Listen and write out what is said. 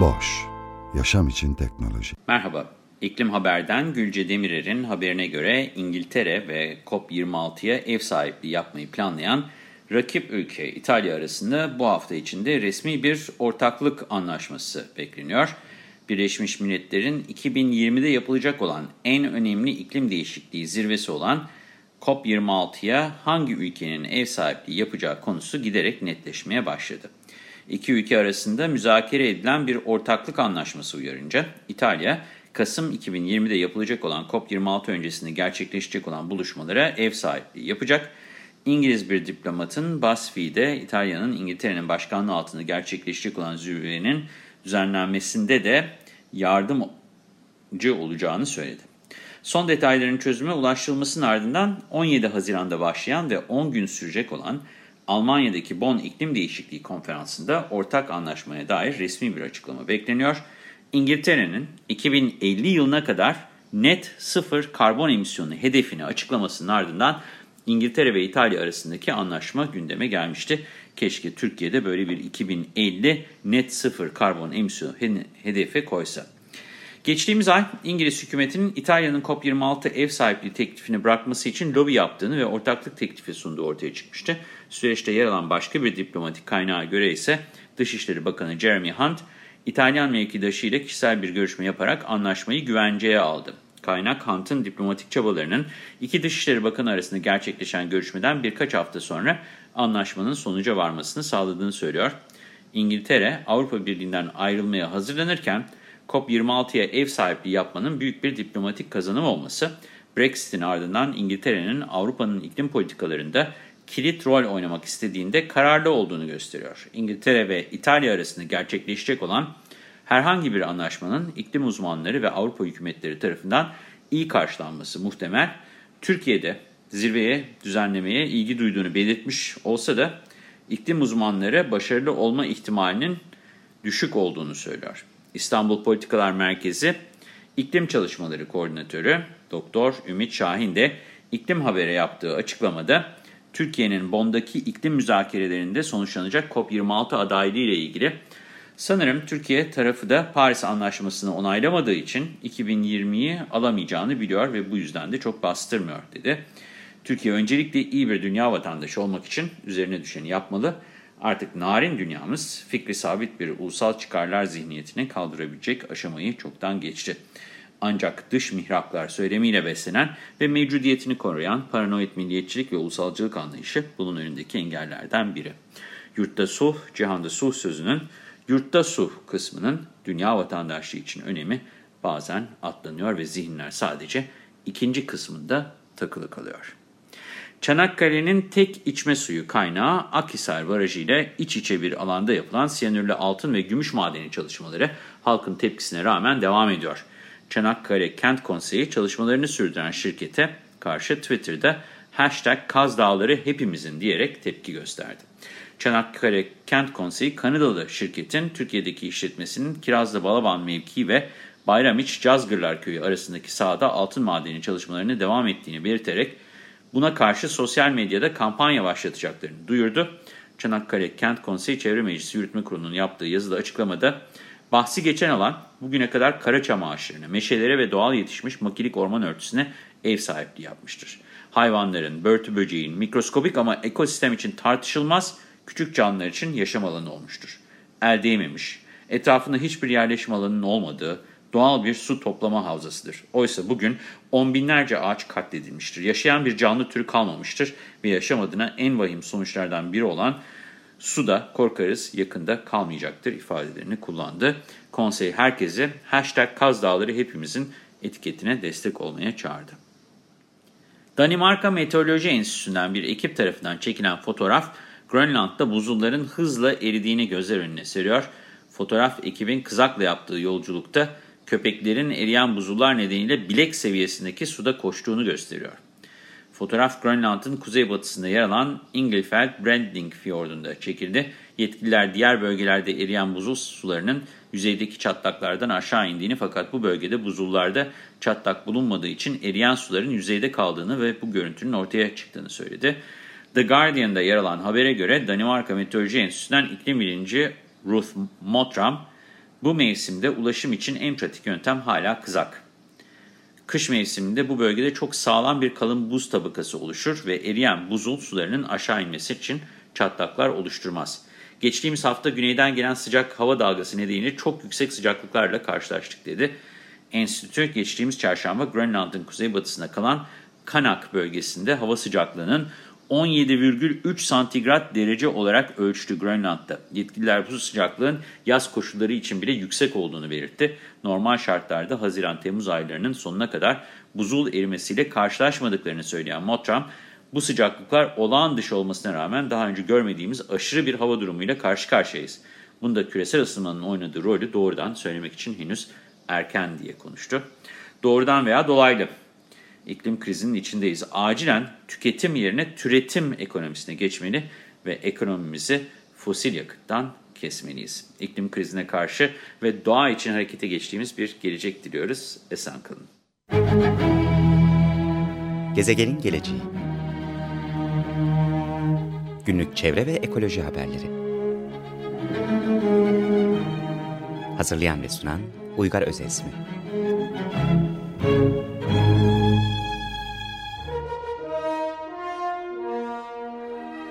Boş, yaşam için teknoloji. Merhaba, İklim Haber'den Gülce Demirer'in haberine göre İngiltere ve COP26'ya ev sahipliği yapmayı planlayan rakip ülke İtalya arasında bu hafta içinde resmi bir ortaklık anlaşması bekleniyor. Birleşmiş Milletler'in 2020'de yapılacak olan en önemli iklim değişikliği zirvesi olan COP26'ya hangi ülkenin ev sahipliği yapacağı konusu giderek netleşmeye başladı. İki ülke arasında müzakere edilen bir ortaklık anlaşması uyarınca İtalya, Kasım 2020'de yapılacak olan COP26 öncesinde gerçekleşecek olan buluşmalara ev sahipliği yapacak. İngiliz bir diplomatın BuzzFeed'e İtalya'nın İngiltere'nin başkanlığı altında gerçekleşecek olan zirvenin düzenlenmesinde de yardımcı olacağını söyledi. Son detayların çözüme ulaştırılmasının ardından 17 Haziran'da başlayan ve 10 gün sürecek olan Almanya'daki Bonn İklim Değişikliği Konferansı'nda ortak anlaşmaya dair resmi bir açıklama bekleniyor. İngiltere'nin 2050 yılına kadar net sıfır karbon emisyonu hedefini açıklamasının ardından İngiltere ve İtalya arasındaki anlaşma gündeme gelmişti. Keşke Türkiye'de böyle bir 2050 net sıfır karbon emisyonu hedefi koysa. Geçtiğimiz ay İngiliz hükümetinin İtalya'nın COP26 ev sahipliği teklifini bırakması için lobi yaptığını ve ortaklık teklifi sunduğu ortaya çıkmıştı. Süreçte yer alan başka bir diplomatik kaynağa göre ise Dışişleri Bakanı Jeremy Hunt, İtalyan mevkidaşı ile kişisel bir görüşme yaparak anlaşmayı güvenceye aldı. Kaynak Hunt'ın diplomatik çabalarının iki Dışişleri Bakanı arasında gerçekleşen görüşmeden birkaç hafta sonra anlaşmanın sonuca varmasını sağladığını söylüyor. İngiltere, Avrupa Birliği'nden ayrılmaya hazırlanırken COP26'ya ev sahipliği yapmanın büyük bir diplomatik kazanım olması, Brexit'in ardından İngiltere'nin Avrupa'nın iklim politikalarında kilit rol oynamak istediğinde kararlı olduğunu gösteriyor. İngiltere ve İtalya arasında gerçekleşecek olan herhangi bir anlaşmanın iklim uzmanları ve Avrupa hükümetleri tarafından iyi karşılanması muhtemel. Türkiye'de zirveye düzenlemeye ilgi duyduğunu belirtmiş olsa da iklim uzmanları başarılı olma ihtimalinin düşük olduğunu söylüyor. İstanbul Politikalar Merkezi İklim Çalışmaları Koordinatörü Doktor Ümit Şahin de iklim habere yaptığı açıklamada Türkiye'nin Bond'daki iklim müzakerelerinde sonuçlanacak COP26 adaylığı ile ilgili sanırım Türkiye tarafı da Paris Anlaşması'nı onaylamadığı için 2020'yi alamayacağını biliyor ve bu yüzden de çok bastırmıyor dedi. Türkiye öncelikle iyi bir dünya vatandaşı olmak için üzerine düşeni yapmalı. Artık narin dünyamız fikri sabit bir ulusal çıkarlar zihniyetini kaldırabilecek aşamayı çoktan geçti. Ancak dış mihraklar söylemiyle beslenen ve mevcudiyetini koruyan paranoid milliyetçilik ve ulusalcılık anlayışı bunun önündeki engellerden biri. Yurtta sulh, cihanda sulh sözünün yurtta sulh kısmının dünya vatandaşlığı için önemi bazen atlanıyor ve zihinler sadece ikinci kısmında takılı kalıyor. Çanakkale'nin tek içme suyu kaynağı Akhisar Barajı ile iç içe bir alanda yapılan siyanürlü altın ve gümüş madeni çalışmaları halkın tepkisine rağmen devam ediyor. Çanakkale Kent Konseyi çalışmalarını sürdüren şirkete karşı Twitter'da hashtag Kaz Dağları Hepimizin diyerek tepki gösterdi. Çanakkale Kent Konseyi Kanadalı şirketin Türkiye'deki işletmesinin Kirazlı Balaban mevkii ve Bayramiç Cazgırlar Köyü arasındaki sahada altın madeni çalışmalarını devam ettiğini belirterek buna karşı sosyal medyada kampanya başlatacaklarını duyurdu. Çanakkale Kent Konseyi Çevre Meclisi Yürütme Kurulu'nun yaptığı yazılı açıklamada bahsi geçen alan bugüne kadar karaçam ağaçlarına, meşelere ve doğal yetişmiş makilik orman örtüsüne ev sahipliği yapmıştır. Hayvanların, börtü böceğin, mikroskobik ama ekosistem için tartışılmaz küçük canlılar için yaşam alanı olmuştur. El değmemiş, etrafında hiçbir yerleşim alanının olmadığı doğal bir su toplama havzasıdır. Oysa bugün on binlerce ağaç katledilmiştir. Yaşayan bir canlı türü kalmamıştır ve yaşam adına en vahim sonuçlardan biri olan su da korkarız yakında kalmayacaktır ifadelerini kullandı. Konsey herkese hashtag Kaz Dağları hepimizin etiketine destek olmaya çağırdı. Danimarka Meteoroloji Enstitüsü'nden bir ekip tarafından çekilen fotoğraf Grönland'da buzulların hızla eridiğini gözler önüne seriyor. Fotoğraf ekibin kızakla yaptığı yolculukta köpeklerin eriyen buzullar nedeniyle bilek seviyesindeki suda koştuğunu gösteriyor. Fotoğraf Grönland'ın kuzeybatısında yer alan Ingelfeld Branding Fjordu'nda çekildi. Yetkililer diğer bölgelerde eriyen buzul sularının yüzeydeki çatlaklardan aşağı indiğini fakat bu bölgede buzullarda çatlak bulunmadığı için eriyen suların yüzeyde kaldığını ve bu görüntünün ortaya çıktığını söyledi. The Guardian'da yer alan habere göre Danimarka Meteoroloji Enstitüsü'nden iklim bilinci Ruth Motram, bu mevsimde ulaşım için en pratik yöntem hala kızak. Kış mevsiminde bu bölgede çok sağlam bir kalın buz tabakası oluşur ve eriyen buzul sularının aşağı inmesi için çatlaklar oluşturmaz. Geçtiğimiz hafta güneyden gelen sıcak hava dalgası nedeniyle çok yüksek sıcaklıklarla karşılaştık dedi. Enstitü geçtiğimiz çarşamba Grönland'ın kuzeybatısında kalan Kanak bölgesinde hava sıcaklığının 17,3 santigrat derece olarak ölçtü Grönland'da. Yetkililer bu sıcaklığın yaz koşulları için bile yüksek olduğunu belirtti. Normal şartlarda Haziran-Temmuz aylarının sonuna kadar buzul erimesiyle karşılaşmadıklarını söyleyen Mottram, bu sıcaklıklar olağan dışı olmasına rağmen daha önce görmediğimiz aşırı bir hava durumuyla karşı karşıyayız. Bunda küresel ısınmanın oynadığı rolü doğrudan söylemek için henüz erken diye konuştu. Doğrudan veya dolaylı iklim krizinin içindeyiz. Acilen tüketim yerine türetim ekonomisine geçmeli ve ekonomimizi fosil yakıttan kesmeliyiz. İklim krizine karşı ve doğa için harekete geçtiğimiz bir gelecek diliyoruz. Esen kalın. Gezegenin geleceği Günlük çevre ve ekoloji haberleri Hazırlayan ve sunan Uygar Özesmi